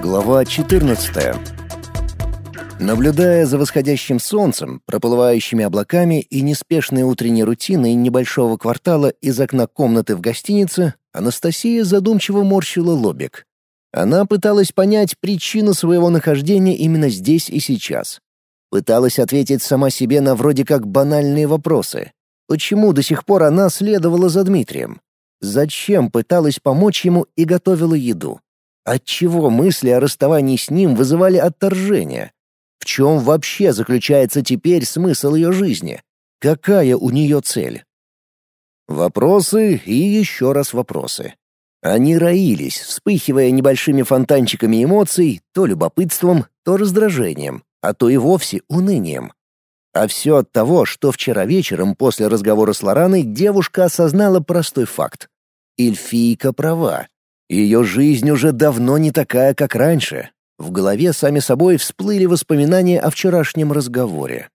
Глава 14. Наблюдая за восходящим солнцем, проплывающими облаками и неспешной утренней рутиной небольшого квартала из окна комнаты в гостинице, Анастасия задумчиво морщила лобик. Она пыталась понять причину своего нахождения именно здесь и сейчас. Пыталась ответить сама себе на вроде как банальные вопросы. Почему до сих пор она следовала за Дмитрием? Зачем пыталась помочь ему и готовила еду? Отчего мысли о расставании с ним вызывали отторжение? В чем вообще заключается теперь смысл ее жизни? Какая у нее цель? Вопросы и еще раз вопросы. Они роились, вспыхивая небольшими фонтанчиками эмоций, то любопытством, то раздражением, а то и вовсе унынием. А все от того, что вчера вечером после разговора с Лораной девушка осознала простой факт. Эльфийка права. Ее жизнь уже давно не такая, как раньше, в голове сами собой всплыли воспоминания о вчерашнем разговоре.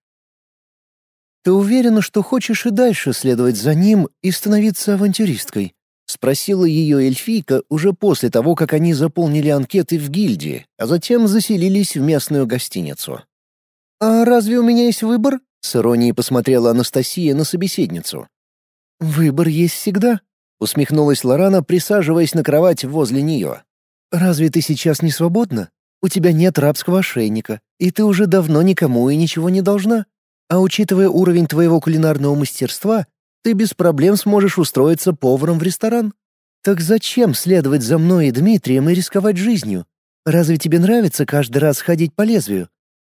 «Ты уверена, что хочешь и дальше следовать за ним и становиться авантюристкой?» — спросила ее эльфийка уже после того, как они заполнили анкеты в гильдии, а затем заселились в местную гостиницу. «А разве у меня есть выбор?» — с иронией посмотрела Анастасия на собеседницу. «Выбор есть всегда», — усмехнулась Лорана, присаживаясь на кровать возле нее. «Разве ты сейчас не свободна? У тебя нет рабского ошейника, и ты уже давно никому и ничего не должна. А учитывая уровень твоего кулинарного мастерства, ты без проблем сможешь устроиться поваром в ресторан. Так зачем следовать за мной и Дмитрием и рисковать жизнью? Разве тебе нравится каждый раз ходить по лезвию?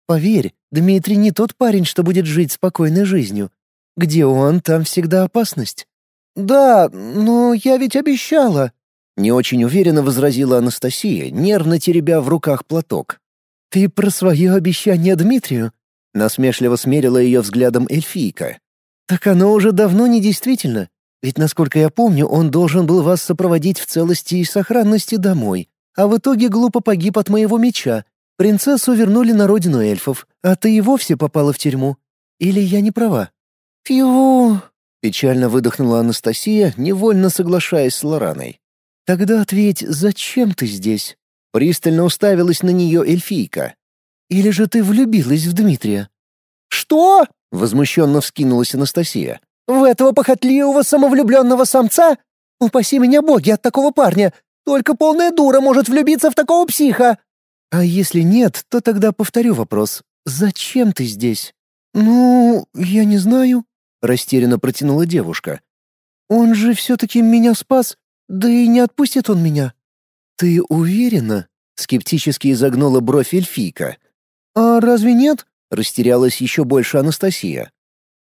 Поверь, Дмитрий не тот парень, что будет жить спокойной жизнью. Где он, там всегда опасность. Да, но я ведь обещала, не очень уверенно возразила Анастасия, нервно теребя в руках платок. «Ты про свое обещание Дмитрию?» Насмешливо смерила ее взглядом эльфийка. «Так оно уже давно не действительно. Ведь, насколько я помню, он должен был вас сопроводить в целости и сохранности домой, а в итоге глупо погиб от моего меча. Принцессу вернули на родину эльфов, а ты и вовсе попала в тюрьму. Или я не права?» «Фью!» — печально выдохнула Анастасия, невольно соглашаясь с Лораной. «Тогда ответь, зачем ты здесь?» Пристально уставилась на нее эльфийка. «Или же ты влюбилась в Дмитрия?» «Что?» — возмущенно вскинулась Анастасия. «В этого похотливого самовлюбленного самца? Упаси меня боги от такого парня! Только полная дура может влюбиться в такого психа!» «А если нет, то тогда повторю вопрос. Зачем ты здесь?» «Ну, я не знаю», — растерянно протянула девушка. «Он же все-таки меня спас. Да и не отпустит он меня. Ты уверена? Скептически изогнула бровь эльфийка. А разве нет? Растерялась еще больше Анастасия.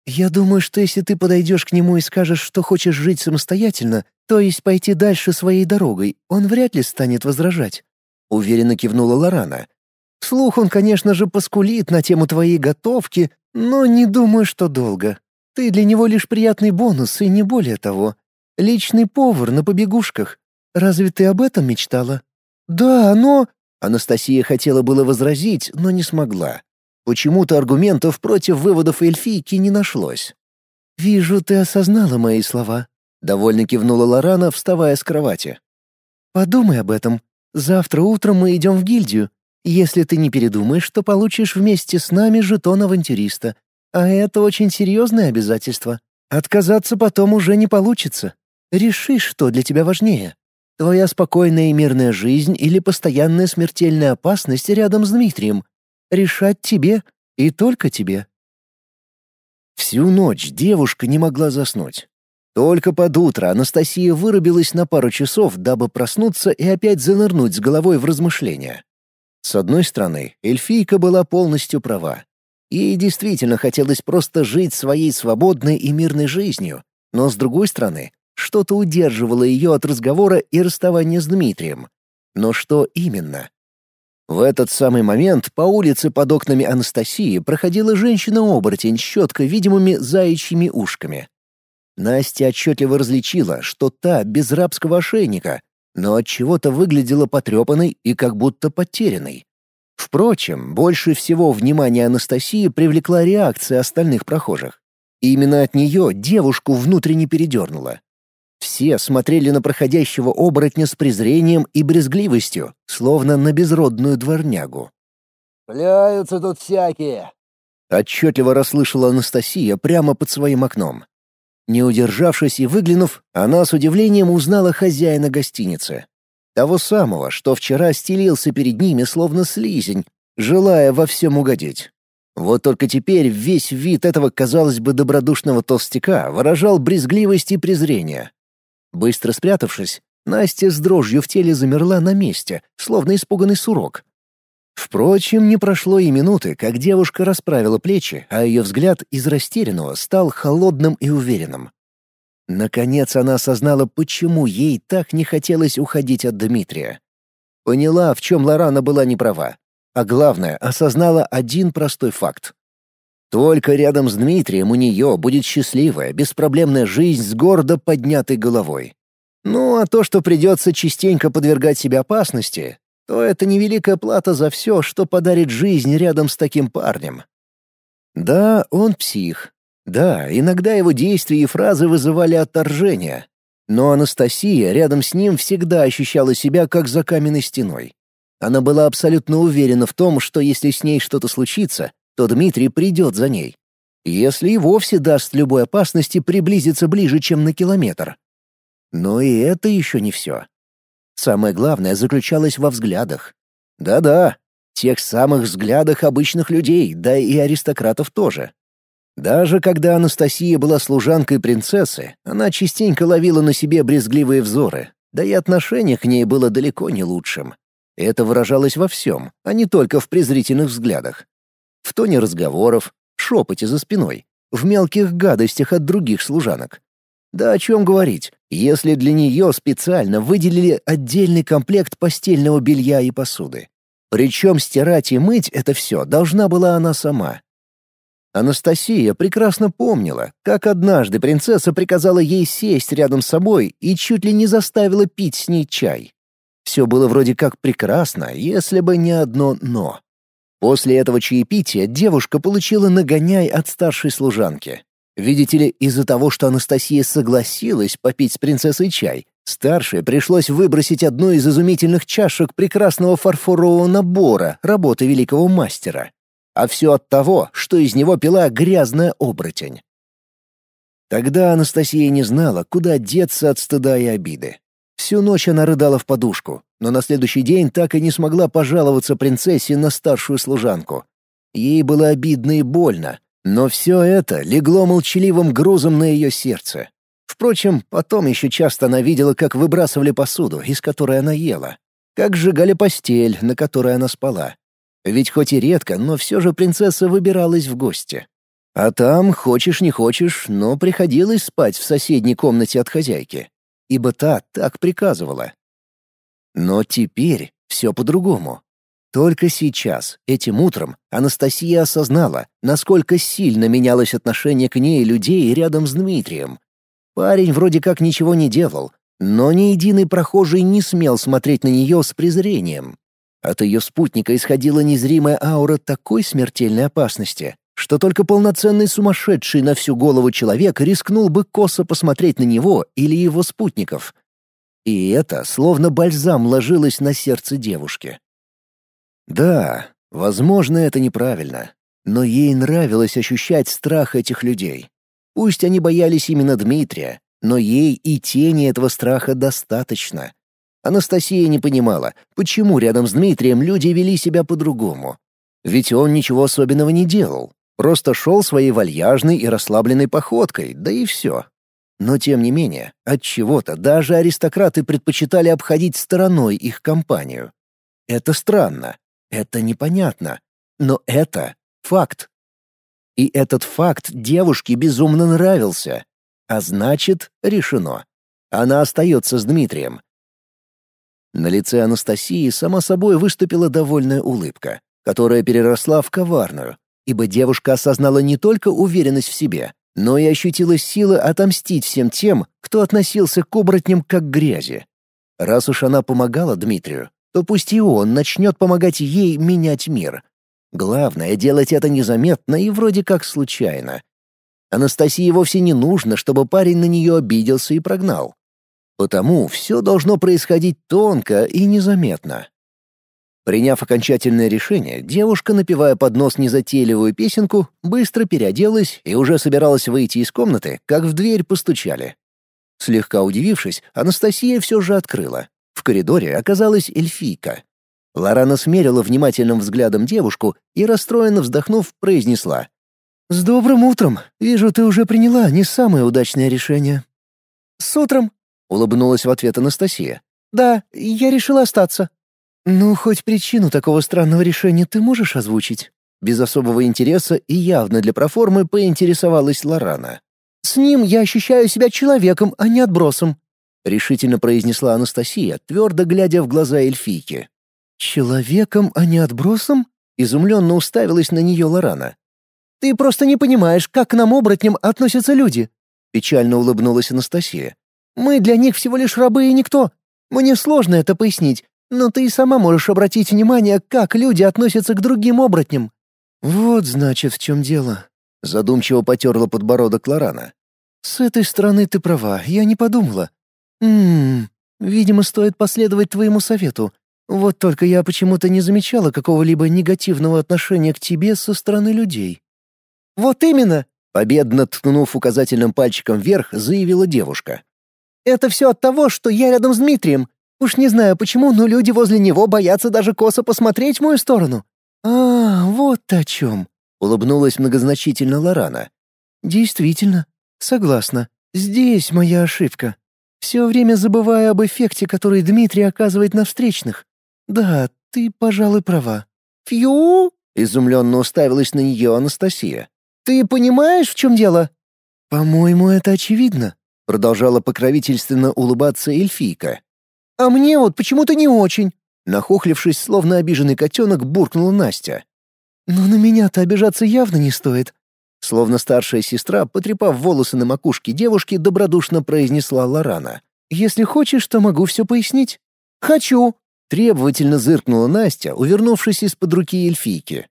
Я думаю, что если ты подойдешь к нему и скажешь, что хочешь жить самостоятельно, то есть пойти дальше своей дорогой, он вряд ли станет возражать. Уверенно кивнула Лорана. Вслух он, конечно же, поскулит на тему твоей готовки, но не думаю, что долго. Ты для него лишь приятный бонус и не более того. Личный повар на побегушках. Разве ты об этом мечтала? Да, но... Анастасия хотела было возразить, но не смогла. Почему-то аргументов против выводов эльфийки не нашлось. «Вижу, ты осознала мои слова», — довольно кивнула Лорана, вставая с кровати. «Подумай об этом. Завтра утром мы идем в гильдию. Если ты не передумаешь, то получишь вместе с нами жетон авантюриста. А это очень серьезное обязательство. Отказаться потом уже не получится. Реши, что для тебя важнее. Твоя спокойная и мирная жизнь или постоянная смертельная опасность рядом с Дмитрием. Решать тебе и только тебе. Всю ночь девушка не могла заснуть. Только под утро Анастасия вырубилась на пару часов, дабы проснуться и опять занырнуть с головой в размышления. С одной стороны, эльфийка была полностью права. Ей действительно хотелось просто жить своей свободной и мирной жизнью, но с другой стороны, что-то удерживало ее от разговора и расставания с Дмитрием. Но что именно? В этот самый момент по улице под окнами Анастасии проходила женщина-оборотень с четко видимыми заячьими ушками. Настя отчетливо различила, что та без рабского ошейника, но от чего-то выглядела потрепанной и как будто потерянной. Впрочем, больше всего внимания Анастасии привлекла реакция остальных прохожих. И именно от нее девушку внутренне передернула. Все смотрели на проходящего оборотня с презрением и брезгливостью, словно на безродную дворнягу. «Пляются тут всякие!» Отчетливо расслышала Анастасия прямо под своим окном. Не удержавшись и выглянув, она с удивлением узнала хозяина гостиницы. Того самого, что вчера стелился перед ними словно слизень, желая во всем угодить. Вот только теперь весь вид этого, казалось бы, добродушного толстяка выражал брезгливость и презрение. Быстро спрятавшись, Настя с дрожью в теле замерла на месте, словно испуганный сурок. Впрочем, не прошло и минуты, как девушка расправила плечи, а ее взгляд из растерянного стал холодным и уверенным. Наконец она осознала, почему ей так не хотелось уходить от Дмитрия. Поняла, в чем Лорана была не права. А главное, осознала один простой факт. Только рядом с Дмитрием у нее будет счастливая, беспроблемная жизнь с гордо поднятой головой. Ну, а то, что придется частенько подвергать себя опасности, то это невеликая плата за все, что подарит жизнь рядом с таким парнем. Да, он псих. Да, иногда его действия и фразы вызывали отторжение. Но Анастасия рядом с ним всегда ощущала себя как за каменной стеной. Она была абсолютно уверена в том, что если с ней что-то случится, то Дмитрий придет за ней. Если и вовсе даст любой опасности приблизиться ближе, чем на километр. Но и это еще не все. Самое главное заключалось во взглядах. Да-да, тех самых взглядах обычных людей, да и аристократов тоже. Даже когда Анастасия была служанкой принцессы, она частенько ловила на себе брезгливые взоры, да и отношение к ней было далеко не лучшим. Это выражалось во всем, а не только в презрительных взглядах. В тоне разговоров, шепоте за спиной, в мелких гадостях от других служанок. Да о чем говорить, если для нее специально выделили отдельный комплект постельного белья и посуды. Причем стирать и мыть это все должна была она сама. Анастасия прекрасно помнила, как однажды принцесса приказала ей сесть рядом с собой и чуть ли не заставила пить с ней чай. Все было вроде как прекрасно, если бы не одно «но». После этого чаепития девушка получила нагоняй от старшей служанки. Видите ли, из-за того, что Анастасия согласилась попить с принцессой чай, старшей пришлось выбросить одну из изумительных чашек прекрасного фарфорового набора работы великого мастера. А все от того, что из него пила грязная оборотень. Тогда Анастасия не знала, куда деться от стыда и обиды. Всю ночь она рыдала в подушку, но на следующий день так и не смогла пожаловаться принцессе на старшую служанку. Ей было обидно и больно, но все это легло молчаливым грузом на ее сердце. Впрочем, потом еще часто она видела, как выбрасывали посуду, из которой она ела, как сжигали постель, на которой она спала. Ведь хоть и редко, но все же принцесса выбиралась в гости. А там, хочешь не хочешь, но приходилось спать в соседней комнате от хозяйки, ибо та так приказывала. Но теперь все по-другому. Только сейчас, этим утром, Анастасия осознала, насколько сильно менялось отношение к ней людей рядом с Дмитрием. Парень вроде как ничего не делал, но ни единый прохожий не смел смотреть на нее с презрением. От ее спутника исходила незримая аура такой смертельной опасности, что только полноценный сумасшедший на всю голову человек рискнул бы косо посмотреть на него или его спутников. И это словно бальзам ложилось на сердце девушки. Да, возможно, это неправильно, но ей нравилось ощущать страх этих людей. Пусть они боялись именно Дмитрия, но ей и тени этого страха достаточно. Анастасия не понимала, почему рядом с Дмитрием люди вели себя по-другому. Ведь он ничего особенного не делал, просто шел своей вальяжной и расслабленной походкой, да и все. Но тем не менее, от чего-то даже аристократы предпочитали обходить стороной их компанию. Это странно, это непонятно, но это факт. И этот факт девушке безумно нравился. А значит, решено. Она остается с Дмитрием. На лице Анастасии сама собой выступила довольная улыбка, которая переросла в коварную, ибо девушка осознала не только уверенность в себе, но и ощутила силы отомстить всем тем, кто относился к оборотням как к грязи. Раз уж она помогала Дмитрию, то пусть и он начнет помогать ей менять мир. Главное — делать это незаметно и вроде как случайно. Анастасии вовсе не нужно, чтобы парень на нее обиделся и прогнал. Потому все должно происходить тонко и незаметно. Приняв окончательное решение, девушка, напевая под нос незатейливую песенку, быстро переоделась и уже собиралась выйти из комнаты, как в дверь постучали. Слегка удивившись, Анастасия все же открыла. В коридоре оказалась эльфийка. Лорана смерила внимательным взглядом девушку и, расстроенно вздохнув, произнесла. «С добрым утром! Вижу, ты уже приняла не самое удачное решение». «С утром!» — улыбнулась в ответ Анастасия. «Да, я решила остаться». «Ну, хоть причину такого странного решения ты можешь озвучить?» Без особого интереса и явно для проформы поинтересовалась Лорана. «С ним я ощущаю себя человеком, а не отбросом», — решительно произнесла Анастасия, твердо глядя в глаза эльфийки. «Человеком, а не отбросом?» — изумленно уставилась на нее Лорана. «Ты просто не понимаешь, как к нам, оборотням, относятся люди», — печально улыбнулась Анастасия. «Мы для них всего лишь рабы и никто. Мне сложно это пояснить, но ты и сама можешь обратить внимание, как люди относятся к другим оборотням». «Вот, значит, в чем дело», — задумчиво потерла подбородок Лорана. «С этой стороны ты права, я не подумала. Ммм, видимо, стоит последовать твоему совету. Вот только я почему-то не замечала какого-либо негативного отношения к тебе со стороны людей». «Вот именно!» — победно ткнув указательным пальчиком вверх, заявила девушка. «Это все от того, что я рядом с Дмитрием. Уж не знаю почему, но люди возле него боятся даже косо посмотреть в мою сторону». «А, вот о чем!» — улыбнулась многозначительно Лорана. «Действительно, согласна. Здесь моя ошибка. Все время забывая об эффекте, который Дмитрий оказывает на встречных. Да, ты, пожалуй, права». «Фью?» — изумленно уставилась на нее Анастасия. «Ты понимаешь, в чем дело?» «По-моему, это очевидно», — продолжала покровительственно улыбаться эльфийка. «А мне вот почему-то не очень», — нахохлившись, словно обиженный котенок, буркнула Настя. «Но на меня-то обижаться явно не стоит», Словно старшая сестра, потрепав волосы на макушке девушки, добродушно произнесла Лорана. «Если хочешь, то могу все пояснить». «Хочу!» — требовательно зыркнула Настя, увернувшись из-под руки эльфийки.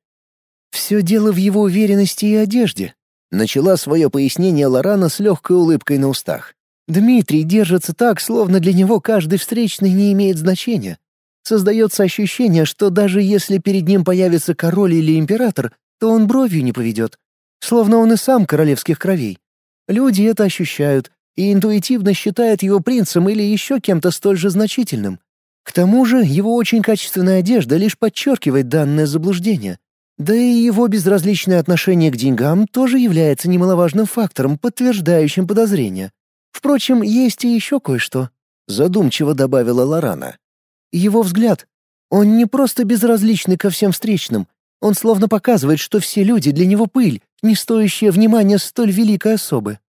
«Все дело в его уверенности и одежде», — начала свое пояснение Лорана с легкой улыбкой на устах. «Дмитрий держится так, словно для него каждый встречный не имеет значения. Создается ощущение, что даже если перед ним появится король или император, то он бровью не поведет, Словно он и сам королевских кровей. Люди это ощущают и интуитивно считают его принцем или еще кем-то столь же значительным. К тому же его очень качественная одежда лишь подчеркивает данное заблуждение. Да и его безразличное отношение к деньгам тоже является немаловажным фактором, подтверждающим подозрения. Впрочем, есть и еще кое-что. Задумчиво добавила Лорана. Его взгляд. Он не просто безразличный ко всем встречным. Он словно показывает, что все люди для него пыль, не стоящее внимания столь великой особы.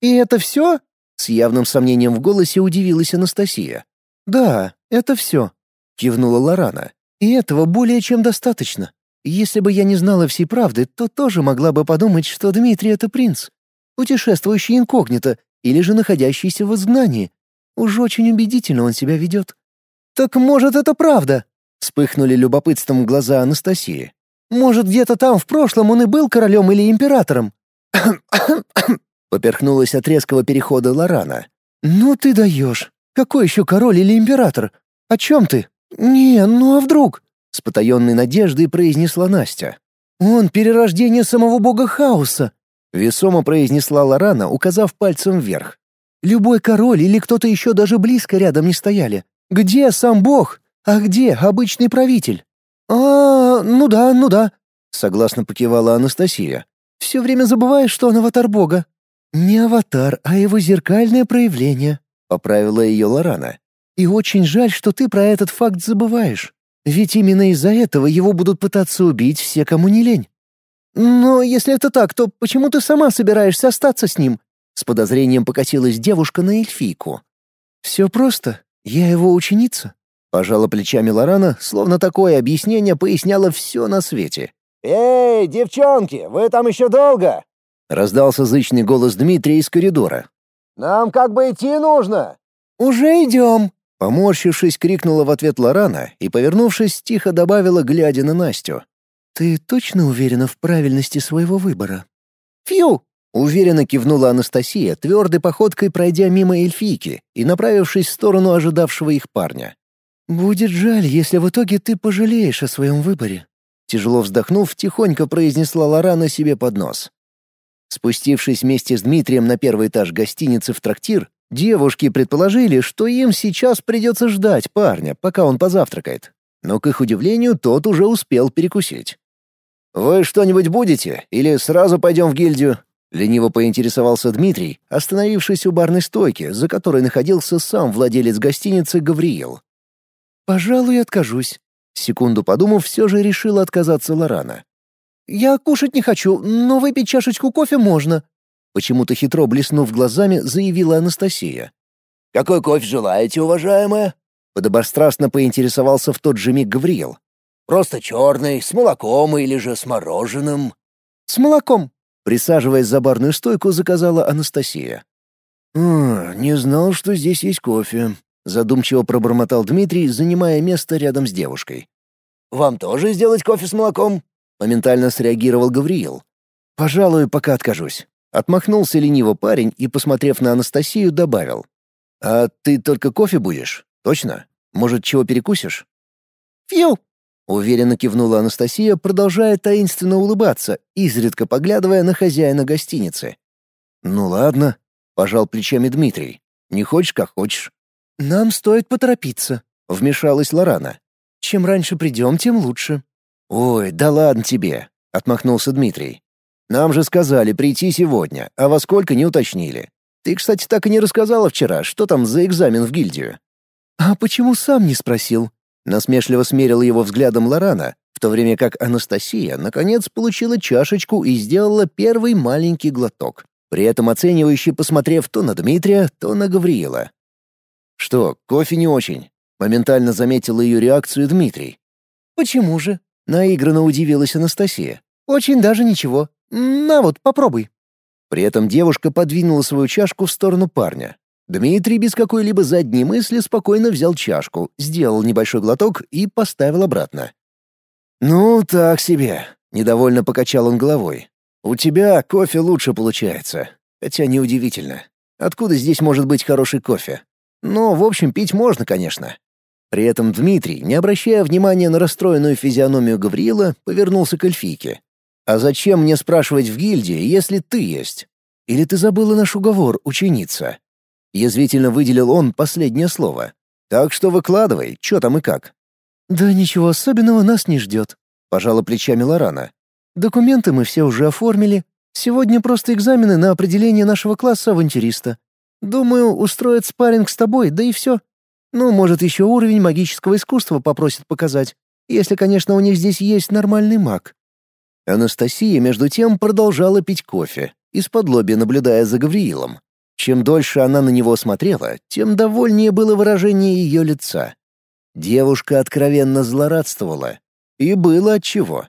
«И это все?» — с явным сомнением в голосе удивилась Анастасия. «Да, это все», — кивнула Лорана. «И этого более чем достаточно. Если бы я не знала всей правды, то тоже могла бы подумать, что Дмитрий — это принц, путешествующий инкогнито или же находящийся в изгнании. Уж очень убедительно он себя ведет». «Так, может, это правда?» — вспыхнули любопытством глаза Анастасии. Может, где-то там в прошлом он и был королем или императором?» Поперхнулась от резкого перехода Лорана. «Ну ты даешь. Какой еще король или император? О чем ты?» «Не, ну а вдруг?» С потаенной надеждой произнесла Настя. «Он перерождение самого бога хаоса», — весомо произнесла Лорана, указав пальцем вверх. «Любой король или кто-то еще даже близко рядом не стояли. Где сам бог? А где обычный правитель?» «А, ну да, ну да», — согласно покивала Анастасия. «Все время забываешь, что он аватар бога». «Не аватар, а его зеркальное проявление», — поправила ее Лорана. «И очень жаль, что ты про этот факт забываешь. Ведь именно из-за этого его будут пытаться убить все, кому не лень». «Но если это так, то почему ты сама собираешься остаться с ним?» С подозрением покатилась девушка на эльфийку. «Все просто. Я его ученица. Пожала плечами Лорана, словно такое объяснение поясняло все на свете. «Эй, девчонки, вы там еще долго?» Раздался зычный голос Дмитрия из коридора. «Нам как бы идти нужно». «Уже идем!» Поморщившись, крикнула в ответ Лорана и, повернувшись, тихо добавила, глядя на Настю. «Ты точно уверена в правильности своего выбора?» «Фью!» Уверенно кивнула Анастасия, твердой походкой пройдя мимо эльфийки и направившись в сторону ожидавшего их парня. «Будет жаль, если в итоге ты пожалеешь о своем выборе», тяжело вздохнув, тихонько произнесла Лорана себе под нос. Спустившись вместе с Дмитрием на первый этаж гостиницы в трактир, девушки предположили, что им сейчас придется ждать парня, пока он позавтракает. Но, к их удивлению, тот уже успел перекусить. «Вы что-нибудь будете? Или сразу пойдем в гильдию?» Лениво поинтересовался Дмитрий, остановившись у барной стойки, за которой находился сам владелец гостиницы Гавриил. «Пожалуй, откажусь». Секунду подумав, все же решила отказаться Лорана. «Я кушать не хочу, но выпить чашечку кофе можно», почему-то хитро блеснув глазами, заявила Анастасия. «Какой кофе желаете, уважаемая?» Подобострастно поинтересовался в тот же миг Гавриил. «Просто черный, с молоком или же с мороженым?» «С молоком», Присаживаясь за барную стойку, заказала Анастасия. «Не знал, что здесь есть кофе», — задумчиво пробормотал Дмитрий, занимая место рядом с девушкой. «Вам тоже сделать кофе с молоком?» — моментально среагировал Гавриил. «Пожалуй, пока откажусь». Отмахнулся лениво парень и, посмотрев на Анастасию, добавил. «А ты только кофе будешь? Точно? Может, чего перекусишь?» «Фью!» Уверенно кивнула Анастасия, продолжая таинственно улыбаться, изредка поглядывая на хозяина гостиницы. «Ну ладно», — пожал плечами Дмитрий. «Не хочешь, как хочешь». «Нам стоит поторопиться», — вмешалась Лорана. «Чем раньше придем, тем лучше». «Ой, да ладно тебе», — отмахнулся Дмитрий. «Нам же сказали прийти сегодня, а во сколько не уточнили. Ты, кстати, так и не рассказала вчера, что там за экзамен в гильдию». «А почему сам не спросил?» Насмешливо смерила его взглядом Лорана, в то время как Анастасия, наконец, получила чашечку и сделала первый маленький глоток, при этом оценивающе посмотрев то на Дмитрия, то на Гавриила. «Что, кофе не очень?» — моментально заметила ее реакцию Дмитрий. «Почему же?» — наигранно удивилась Анастасия. «Очень даже ничего. На вот, попробуй». При этом девушка подвинула свою чашку в сторону парня, Дмитрий без какой-либо задней мысли спокойно взял чашку, сделал небольшой глоток и поставил обратно. «Ну, так себе», — недовольно покачал он головой. «У тебя кофе лучше получается. Хотя неудивительно. Откуда здесь может быть хороший кофе? Но, в общем, пить можно, конечно». При этом Дмитрий, не обращая внимания на расстроенную физиономию Гавриила, повернулся к эльфийке. «А зачем мне спрашивать в гильдии, если ты есть? Или ты забыла наш уговор, ученица?» Язвительно выделил он последнее слово. «Так что выкладывай, что там и как». «Да ничего особенного нас не ждет», — пожала плечами Лорана. «Документы мы все уже оформили. Сегодня просто экзамены на определение нашего класса авантюриста. Думаю, устроят спарринг с тобой, да и все. Ну, может, еще уровень магического искусства попросят показать, если, конечно, у них здесь есть нормальный маг». Анастасия, между тем, продолжала пить кофе, из-под лоби наблюдая за Гавриилом. Чем дольше она на него смотрела, тем довольнее было выражение ее лица. Девушка откровенно злорадствовала. И было отчего.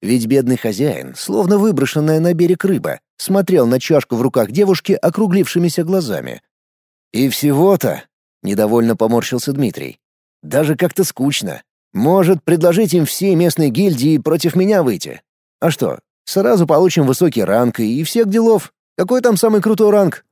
Ведь бедный хозяин, словно выброшенная на берег рыба, смотрел на чашку в руках девушки округлившимися глазами. «И всего-то...» — недовольно поморщился Дмитрий. «Даже как-то скучно. Может, предложить им все местные гильдии против меня выйти? А что, сразу получим высокий ранг и всех делов. Какой там самый крутой ранг?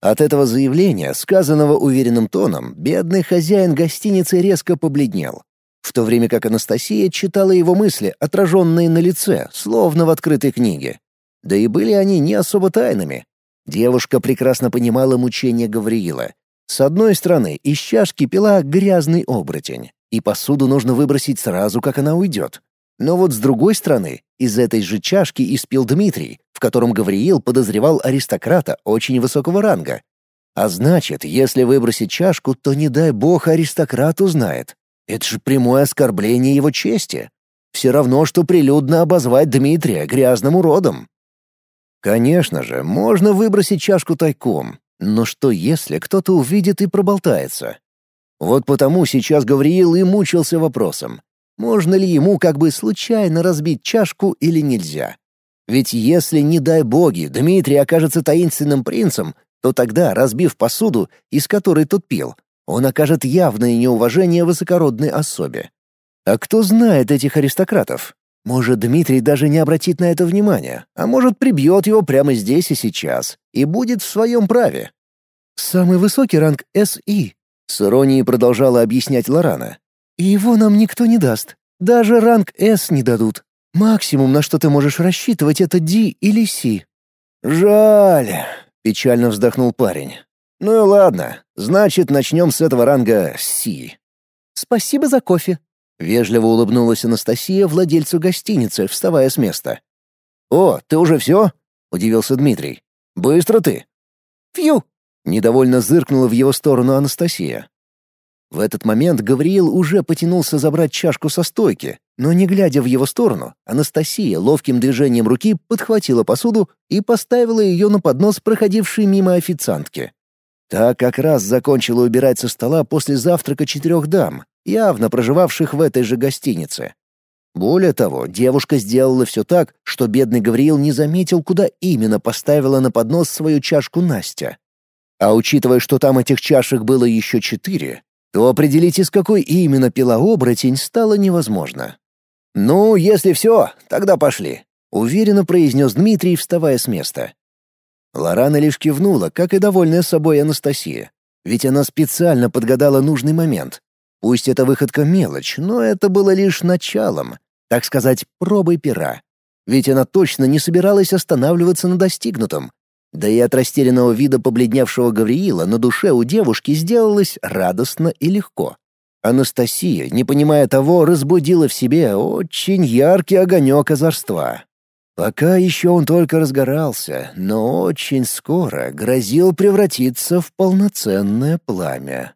От этого заявления, сказанного уверенным тоном, бедный хозяин гостиницы резко побледнел, в то время как Анастасия читала его мысли, отраженные на лице, словно в открытой книге. Да и были они не особо тайными. Девушка прекрасно понимала мучения Гавриила. С одной стороны, из чашки пила грязный оборотень, и посуду нужно выбросить сразу, как она уйдет. Но вот с другой стороны, из этой же чашки испил Дмитрий, в котором Гавриил подозревал аристократа очень высокого ранга. А значит, если выбросить чашку, то не дай бог аристократ узнает. Это же прямое оскорбление его чести. Все равно, что прилюдно обозвать Дмитрия грязным уродом. Конечно же, можно выбросить чашку тайком, но что если кто-то увидит и проболтается? Вот потому сейчас Гавриил и мучился вопросом, можно ли ему как бы случайно разбить чашку или нельзя. Ведь если, не дай боги, Дмитрий окажется таинственным принцем, то тогда, разбив посуду, из которой тот пил, он окажет явное неуважение высокородной особе. А кто знает этих аристократов? Может, Дмитрий даже не обратит на это внимания, а может, прибьет его прямо здесь и сейчас, и будет в своем праве. «Самый высокий ранг СИ», — с иронией продолжала объяснять Лорана. «И его нам никто не даст. Даже ранг С не дадут. Максимум, на что ты можешь рассчитывать, это D или С». «Жаль», — печально вздохнул парень. «Ну и ладно, значит, начнем с этого ранга С». «Спасибо за кофе», Вежливо улыбнулась Анастасия владельцу гостиницы, вставая с места. «О, ты уже все?» — удивился Дмитрий. «Быстро ты!» «Фью!» — недовольно зыркнула в его сторону Анастасия. В этот момент Гавриил уже потянулся забрать чашку со стойки, но, не глядя в его сторону, Анастасия ловким движением руки подхватила посуду и поставила ее на поднос проходившей мимо официантки. Та как раз закончила убирать со стола после завтрака четырех дам, явно проживавших в этой же гостинице. Более того, девушка сделала все так, что бедный Гавриил не заметил, куда именно поставила на поднос свою чашку Настя. А учитывая, что там этих чашек было еще четыре, то определить, из какой именно пила оборотень, стало невозможно. «Ну, если все, тогда пошли», — уверенно произнес Дмитрий, вставая с места. Лорана лишь кивнула, как и довольная собой Анастасия. Ведь она специально подгадала нужный момент, Пусть эта выходка мелочь, но это было лишь началом, так сказать, пробой пера. Ведь она точно не собиралась останавливаться на достигнутом. Да и от растерянного вида побледневшего Гавриила на душе у девушки сделалось радостно и легко. Анастасия, не понимая того, разбудила в себе очень яркий огонек озорства. Пока еще он только разгорался, но очень скоро грозил превратиться в полноценное пламя.